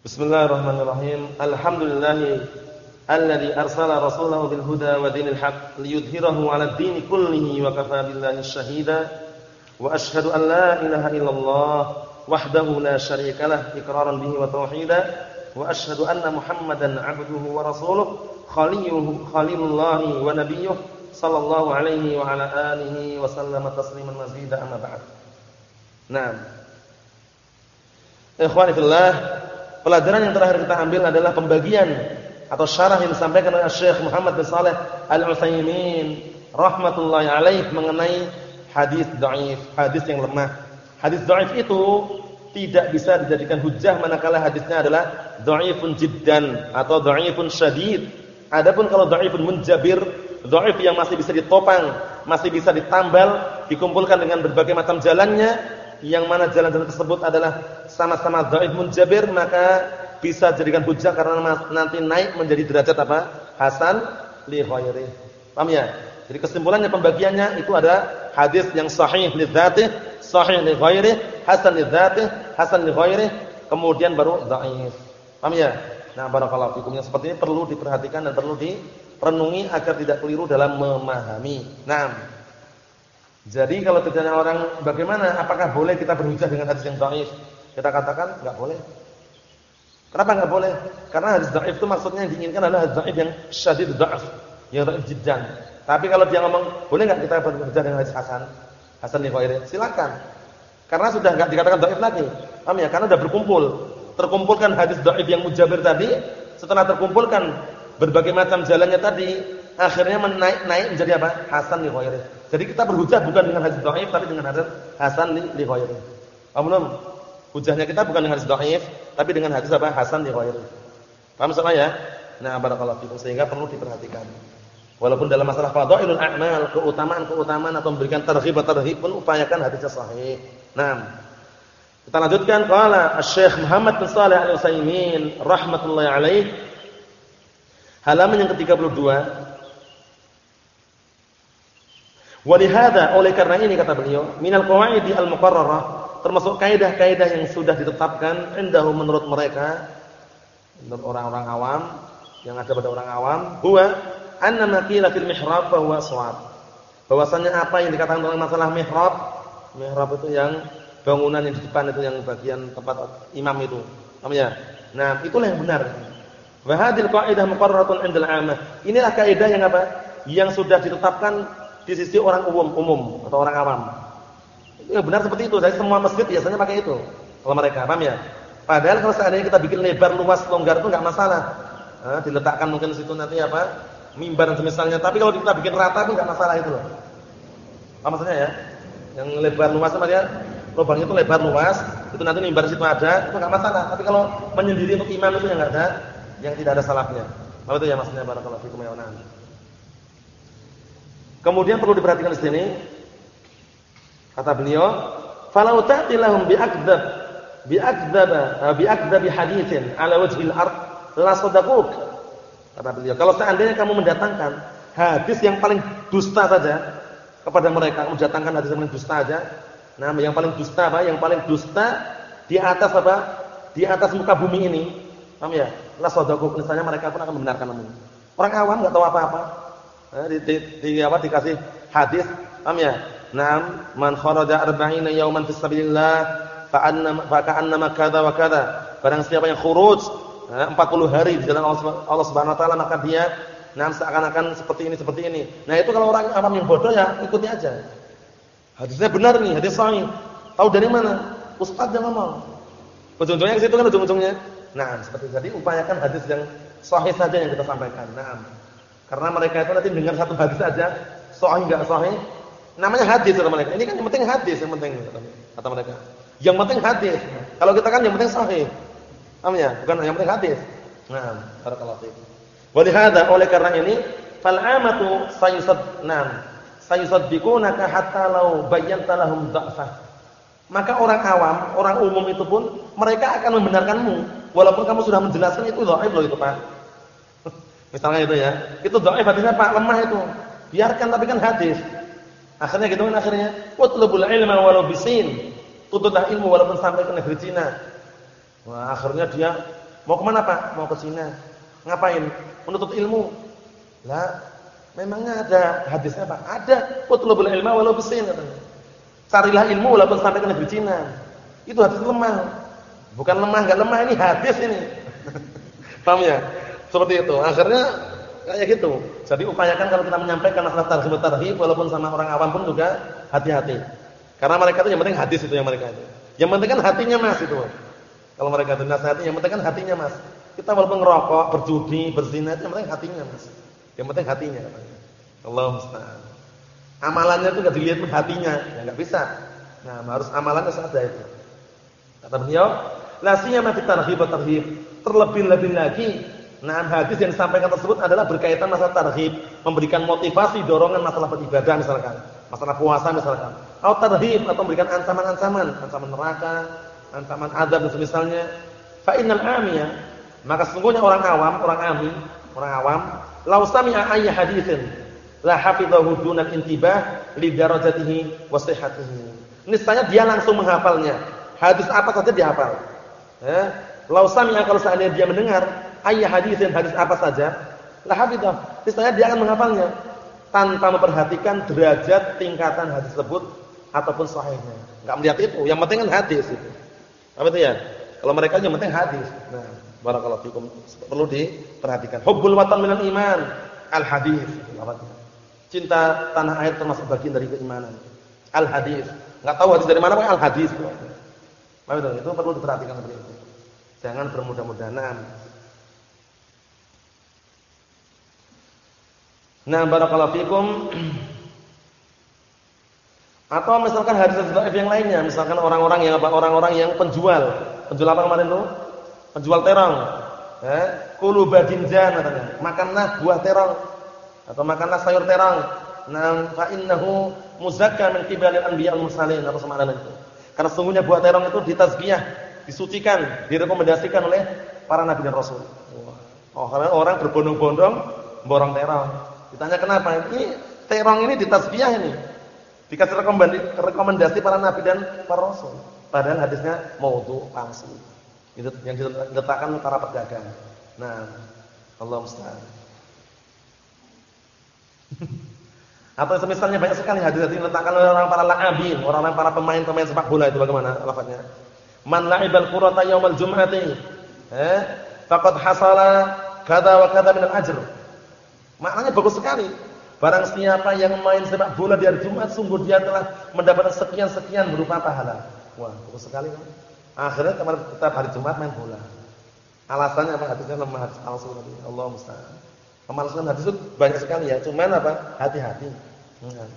Bismillahirrahmanirrahim. Alhamdulillah alladzi arsala rasulahu bil huda wa dinil haqq liyudhhirahu 'ala ad-din kullihi wa kafaa billahi shahida. Wa asyhadu an la ilaha illallah wahdahu la syarika lah iqraran bihi wa tauhida. Wa asyhadu anna Muhammadan 'abduhu wa rasuluh khaliyuhu khalilullahi wa nabiyyuh sallallahu alaihi wa ala alihi wa sallama tasliman mazida amma ba'd. Naam. Ikhwani fillah Pelajaran yang terakhir kita ambil adalah pembagian atau syarah yang disampaikan oleh Syekh Muhammad bin Saleh Al-Utsaimin rahmatullahi alaih mengenai hadis dhaif, hadis yang lemah. Hadis dhaif itu tidak bisa dijadikan hujah manakala hadisnya adalah dhaifun jiddan atau dhaifun syadid. Adapun kalau dhaifun munjabir, dhaif yang masih bisa ditopang, masih bisa ditambal, dikumpulkan dengan berbagai macam jalannya, yang mana jalan-jalan tersebut adalah sama-sama dhaif munjabir maka bisa jadikan hujah karena nanti naik menjadi derajat apa? hasan li ghairi. Paham ya? Jadi kesimpulannya pembagiannya itu ada hadis yang sahih li dzatih, sahih li ghairi, hasan li dzatih, hasan li ghairi, kemudian baru dhaif. Paham ya? Nah, barakallahu yang seperti ini perlu diperhatikan dan perlu direnungi agar tidak keliru dalam memahami. Nah, jadi kalau ditanya orang bagaimana apakah boleh kita berhujjah dengan hadis yang dhaif? Kita katakan enggak boleh. Kenapa enggak boleh? Karena hadis dhaif itu maksudnya yang diinginkan adalah hadis dhaif yang syadid dha'af, yang dhaif jiddan. Tapi kalau dia ngomong, boleh enggak kita berhujjah dengan hadis hasan? Hasan li Silakan. Karena sudah enggak dikatakan dhaif lagi. Paham ya? Karena sudah berkumpul. Terkumpulkan hadis dhaif yang mujabir tadi, setelah terkumpulkan berbagai macam jalannya tadi, akhirnya menaik-naik menjadi apa? Hasan li jadi kita berhujah bukan dengan hadis dhaif tapi dengan hadis hasan li, ghairi. Paham belum? Hujahnya kita bukan dengan hadis dhaif tapi dengan hadis apa? Hasan li ghairi. Paham sama ya? Nah, barakallahu fikum sehingga perlu diperhatikan. Walaupun dalam masalah fadhailul a'mal, keutamaan-keutamaan atau memberikan targhib atau tarhib pun upayakan hadisnya sahih. Nah, kita lanjutkan qala Asy-Syaikh Muhammad bin Shalih Al-Utsaimin rahmatullahi alaih halaman yang ke-32 Walihada oleh karena ini kata beliau, minal qawaidi al-muqarrarah, termasuk kaidah-kaidah yang sudah ditetapkan indahu menurut mereka menurut orang-orang awam yang ada pada orang awam, huwa anna ma qila fil mihrab fa huwa. Bahwasanya apa yang dikatakan tentang masalah mihrab, mihrab itu yang bangunan yang di depan itu yang bagian tempat imam itu. Paham ya? Nah, itulah yang benar. Wa hadhil qaidah muqarraratun 'indal 'amah. Inilah kaidah yang apa? Yang sudah ditetapkan di sisi orang umum umum atau orang awam. Ya benar seperti itu. Saya semua masjid biasanya pakai itu. Kalau mereka, paham ya? Padahal kalau seandainya kita bikin lebar, luas, longgar itu enggak masalah. Nah, diletakkan mungkin situ nanti apa? Mimbar dan semisalnya. Tapi kalau kita bikin rata pun enggak masalah itu loh. Apa maksudnya ya? Yang lebar luas namanya lubang itu lebar luas, itu nanti mimbar situ ada, itu enggak masalah. Tapi kalau menyendiri untuk imam itu yang enggak ada, yang tidak ada salahnya. Apa itu ya maksudnya barakallahu fikum ya Kemudian perlu diperhatikan di sini kata beliau, "Falau ta'tilahum bi'akdzab bi'akdzab eh, bi'akdzab haditsin ala wajhil ard la sadaquk." Kata beliau, kalau seandainya kamu mendatangkan hadis yang paling dusta saja kepada mereka, kamu datangkan hadis yang paling dusta saja. Nah, yang paling dusta apa? Yang paling dusta di atas apa? Di atas muka bumi ini. Paham ya? La sadaquk, misalnya mereka pun akan membenarkan kamu. Orang awam enggak tahu apa-apa. Eh, di, di, di apa dikasih hadis, paham ya? Naam, man kharaja arba'ina yawman fi sabilillah fa anna fa kadza wa kadza. Barang siapa yang khuruj eh, 40 hari di jalan Allah Subhanahu wa taala maka dia naam seakan-akan seperti ini seperti ini. Nah, itu kalau orang awam yang bodoh ya ikuti aja. Hadisnya benar nih, hadis sahih. Tahu dari mana? Ustaz yang ngomong. Ujung-ujungnya ke situ kan ujung-ujungnya. Nah, seperti tadi upayakan hadis yang sahih saja yang kita sampaikan. Nah, karena mereka itu nanti dengar satu hadis saja, sahih enggak sahih, namanya hadis kata mereka. Ini kan yang penting hadis yang penting kata mereka. Yang penting hadis. Kalau kita kan yang penting sahih. Paham ya? Bukan yang penting hadis. Nah, barakallahu fiik. Walihada oleh karena ini fal amatu sayusad nam sayusaddiqunaka hatta law bayyanta lahum. Maka orang awam, orang umum itu pun mereka akan membenarkanmu walaupun kamu sudah menjelaskan itu dhaif loh itu, Pak. Misalnya itu ya. Itu dhaif hadisnya Pak, lemah itu. Biarkan tapi kan hadis. Akhirnya gitu kan akhirnya, "Utlubul ilma walau bisin." Tuntutlah ilmu walaupun sampai ke negeri Cina. Wah, akhirnya dia Mau ke mana Pak? Mau ke Cina. Ngapain? Menuntut ilmu. Lah, memangnya ada hadisnya Pak? Ada. Utlubul ilma walau bisin katanya. Carilah ilmu walaupun sampai ke negeri Cina. Itu hadis lemah. Bukan lemah, enggak lemah ini hadis ini. Paham ya? Seperti itu. Akhirnya kayak gitu. Jadi upayakan kalau kita menyampaikan masalah tarhib tarhib walaupun sama orang awam pun juga hati-hati. Karena mereka itu yang penting hadis itu yang mereka itu. Yang penting kan hatinya Mas itu. Kalau mereka itu nasihatnya yang penting kan hatinya Mas. Kita walaupun ngerokok, berjudi, berzina itu yang penting hatinya Mas. Yang penting hatinya katanya. Allah musta'an. Amalannya itu enggak dilihat hatinya, ya enggak bisa. Nah, harus amalannya saja itu. Kata beliau, la siyama fi tarhib tarhib. Terlebih-lebih lagi Nah, hadis yang disampaikan tersebut adalah berkaitan masalah tarhib, memberikan motivasi, dorongan masalah beribadah misalkan, masalah puasa misalkan. Atau tarhib atau memberikan ancaman-ancaman, ancaman neraka, ancaman azab dan semisalnya. Fa amiyah, maka sesungguhnya orang awam, orang ami, orang awam, law sami'a ayya haditsin la hafizahu dunal intibah li darajatihi wa sihhatihi. Dia langsung menghafalnya. Hadis apa saja dia hafal. Ya. Lau sami'a kalau seandainya dia mendengar hadis dan hadis apa saja, la hafidhah. Misalnya dia akan menghafalnya tanpa memperhatikan derajat tingkatan hadis tersebut ataupun sahihnya. Enggak melihat itu, yang penting kan hadis itu. Apa itu ya? Kalau mereka yang penting hadis. Nah, barakallahu fikum perlu diperhatikan. Hubbul watan minal iman, al hadis. Cinta tanah air termasuk bagian dari keimanan. Al hadis. Enggak tahu hadis dari mana, al hadis. Apa itu? Itu perlu diperhatikan seperti itu. Jangan bermudah-mudahan. Nah, barakallahu fikum. Atau misalkan hadis dhaif yang lainnya, misalkan orang-orang yang apa? Orang-orang yang penjual. Penjual apa kemarin tuh? Penjual terong. Eh, kulu badinjan katanya. Makanlah buah terong atau makanlah sayur terong. Nah, fa innahu muzakka min qibalil anbiya wal mursalin atau semacam itu. Karena sungguhnya buah terong itu ditazkiyah, disucikan, direkomendasikan oleh para nabi dan rasul. Oh, karena orang berbondong-bondong borong terong. Ditanya kenapa? Ini terong ini ditazkiyah ini. Dikasih rekomendasi para nabi dan para rasul. Padahal hadisnya maudhu, palsu. Itu yang diletakkan para pedagang. Nah, Allah musta'an. Atau semisalnya banyak sekali hadis-hadis yang diletakkan oleh orang para la'abin, orang-orang para pemain-pemain sepak bola itu bagaimana lafaznya? Man la'ibal qurata yaumal jum'ati, eh, faqad hasala kada wa kada min al-ajr. Maknanya bagus sekali. Barang siapa yang main sepak bola di hari Jumat, sungguh dia telah mendapatkan sekian-sekian berupa pahala. Wah, bagus sekali kan? Akhirnya kemarin kita hari Jumat main bola. Alasannya apa? Hadisnya lemah palsu. Allah musta'an. Pemalasan hadis itu banyak sekali ya, cuman apa? Hati-hati. Hmm.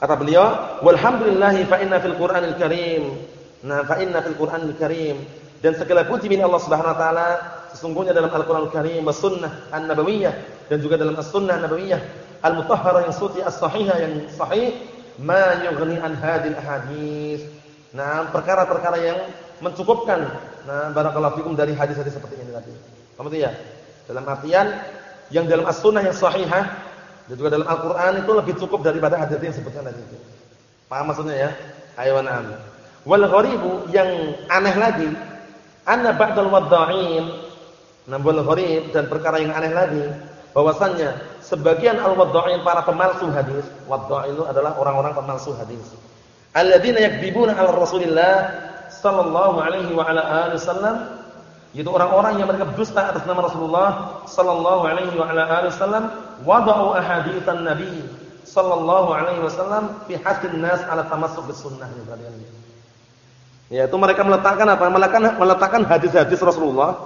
Kata beliau, "Walhamdulillah fa inna fil Qur'anil Karim." Nah, fa inna fil Qur'anil Karim dan segala puji milik Allah Subhanahu wa taala sesungguhnya dalam Al-Qur'anul Karim was sunnah an-nabawiyyah dan juga dalam as-sunnah an-nabawiyyah al-mutahharah yang suci as-sahihah yang sahih ma yughni an hadil ahadits. Nah, perkara-perkara yang mencukupkan nah barakallahu fikum dari hadis-hadis seperti ini tadi. Paham ya? Dalam artian yang dalam as-sunnah yang sahihah dan juga dalam Al-Qur'an itu lebih cukup daripada hadis yang disebutkan tadi itu. Paham maksudnya ya? Ayo na'am. Wal gharibu yang aneh lagi anna ba'dal wadda'in nambul gharib dan perkara yang aneh lagi bahwasannya sebagian al-wadda'in para pemalsu hadis wadda'in itu adalah orang-orang pemalsu hadis alladzina yakdzibuna 'ala Rasulillah sallallahu alaihi wa ala alihi wasallam yaitu orang-orang yang mereka berdusta atas nama Rasulullah sallallahu alaihi wa ala alihi wasallam wada'u ahaditsan nabi sallallahu alaihi wasallam fi hasin nas 'ala tamassuk bis sunnah ini yaitu mereka meletakkan apa? Meletakkan meletakkan hadis-hadis Rasulullah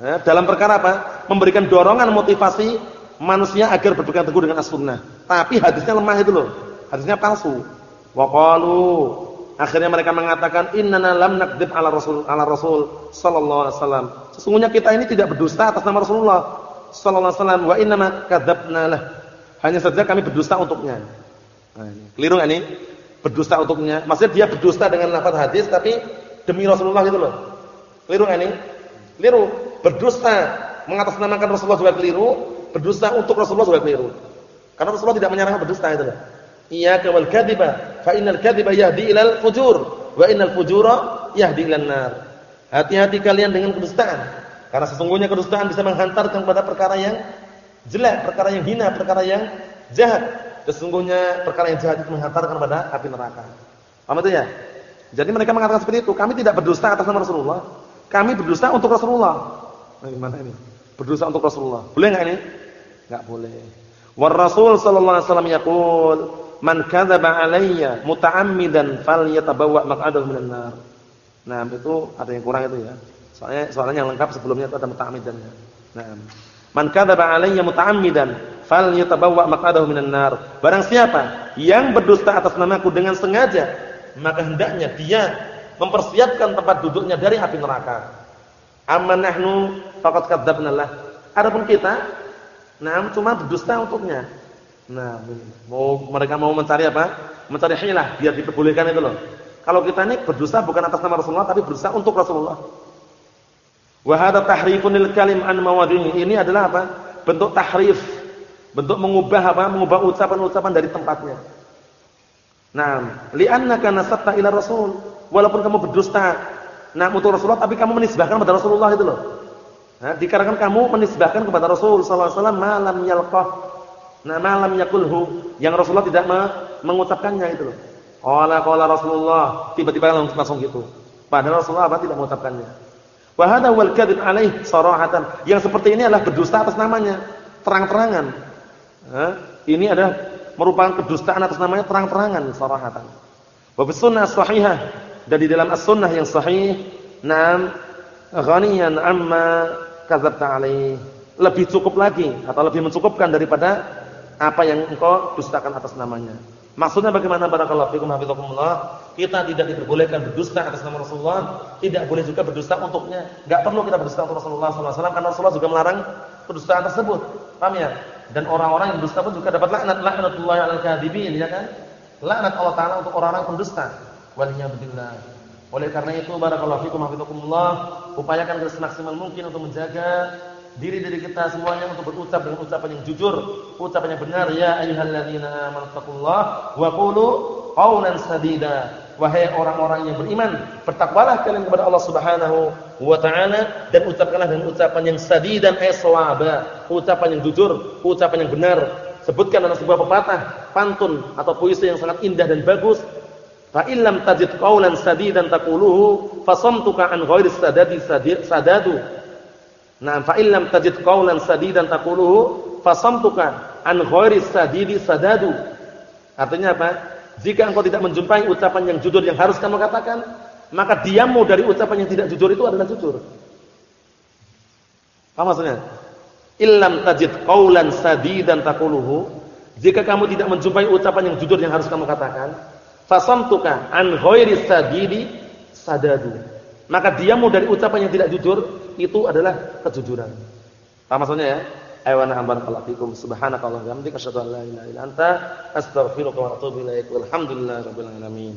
ya, dalam perkara apa? Memberikan dorongan motivasi manusia agar berpegang teguh dengan as-sunnah. Tapi hadisnya lemah itu loh. Hadisnya palsu. Wa qalu akhirnya mereka mengatakan innana lam nakdzib ala rasul ala rasul sallallahu alaihi wasallam. Sesungguhnya kita ini tidak berdusta atas nama Rasulullah sallallahu alaihi wasallam wa innama kadzabna lah. Hanya saja kami berdusta untuknya. Nah, ini. Keliru enggak berdusta untuknya. Maksudnya dia berdusta dengan lafaz hadis tapi demi Rasulullah gitu loh. Keliru ini? Keliru. Berdusta mengatasnamakan Rasulullah juga keliru, berdusta untuk Rasulullah juga keliru. Karena Rasulullah tidak menyerang berdusta itu loh. Iyyaka wal kadhiba fa innal kadhiba yahdi ilal fujur wa innal fujura yahdi ilan nar. Hati-hati kalian dengan kedustaan. Karena sesungguhnya kedustaan bisa menghantarkan kepada perkara yang jelek, perkara yang hina, perkara yang jahat. Sesungguhnya perkara yang jahat itu menghantarkan kepada api neraka. Paham itu ya? Jadi mereka mengatakan seperti itu. Kami tidak berdusta atas nama Rasulullah. Kami berdusta untuk Rasulullah. Gimana ini? Berdusta untuk Rasulullah. Boleh enggak ini? Enggak boleh. War Rasul sallallahu alaihi wasallam yaqul, "Man kadzaba alayya muta'ammidan falyatabawwa maq'adahu minan nar." Nah, itu ada yang kurang itu ya. Soalnya soalnya yang lengkap sebelumnya itu ada muta'ammidannya. Nah, man kadzaba alayya muta'ammidan falyatabawwa maq'adahu minan nar. Barang siapa yang berdusta atas namaku dengan sengaja, maka hendaknya dia mempersiapkan tempat duduknya dari api neraka. Amma nahnu faqad kadzabna lah. Adapun kita, nah cuma berdusta untuknya. Nah, mau mereka mau mencari apa? Mencari hilah biar diperbolehkan itu loh. Kalau kita ini berdosa bukan atas nama Rasulullah tapi berdosa untuk Rasulullah. Wa hadza tahrifun lil kalim an mawadhihi. Ini adalah apa? Bentuk tahrif. Bentuk mengubah apa? Mengubah ucapan-ucapan dari tempatnya. Nah, li'annaka nasatta ila Rasul. Walaupun kamu berdusta nah untuk Rasulullah tapi kamu menisbahkan kepada Rasulullah itu loh. Nah, dikarenakan kamu menisbahkan kepada Rasul alaihi wasallam malam yalqah. Nah, malam yakulhu yang Rasulullah tidak mengucapkannya itu loh. Qala qala Rasulullah, tiba-tiba langsung, gitu. Padahal Rasulullah apa tidak mengucapkannya. Wa hadha wal kadzib alaih sarahatan. Yang seperti ini adalah berdusta atas namanya, terang-terangan. ini adalah merupakan kedustaan atas namanya terang-terangan sarahatan. Wa bis sunnah sahihah dan di dalam as-sunnah yang sahih, nam ghaniyan amma kadzabta alaih. Lebih cukup lagi atau lebih mencukupkan daripada apa yang engkau dustakan atas namanya. Maksudnya bagaimana barakallahu fikum hafizakumullah? Kita tidak diperbolehkan berdusta atas nama Rasulullah, tidak boleh juga berdusta untuknya. Enggak perlu kita berdusta untuk Rasulullah sallallahu alaihi karena Rasulullah juga melarang kedustaan tersebut. Paham ya? Dan orang-orang yang berdusta pun juga dapat laknat laknatullah 'alal kadhibin, ya kan? Laknat Allah taala untuk orang-orang pendusta. Waliyadzubillah. Oleh karena itu barakallahu fikum hafizakumullah, upayakan semaksimal mungkin untuk menjaga diri diri kita semuanya untuk berucap dengan ucapan yang jujur, ucapan yang benar ya ayyuhalladzina amanu taqullaha wa qulu qawlan sadida. Wahai orang-orang yang beriman, bertakwalah kalian kepada Allah Subhanahu wa taala dan ucapkanlah dengan ucapan yang sadidan ay shawaba, ucapan yang jujur, ucapan yang benar. Sebutkan dalam sebuah pepatah, pantun atau puisi yang sangat indah dan bagus. Fa illam tajid qawlan sadidan taquluhu fasamtuka an ghairi sadadi sadadu Nah, fa illam tajid qaulan sadidan taquluhu fasamtuka an ghairi sadidi sadadu. Artinya apa? Jika engkau tidak menjumpai ucapan yang jujur yang harus kamu katakan, maka diammu dari ucapan yang tidak jujur itu adalah jujur. Apa maksudnya? Illam tajid qaulan sadidan taquluhu, jika kamu tidak menjumpai ucapan yang jujur yang harus kamu katakan, fasamtuka an ghairi sadidi sadadu. Maka diammu dari ucapan yang tidak jujur itu adalah kejujuran. Paham maksudnya ya? Aywana barakallahu fikum. Subhanakallahumma wa bihamdika asyhadu an la ilaha illa anta astaghfiruka wa atubu ilaik. Walhamdulillahirabbil alamin.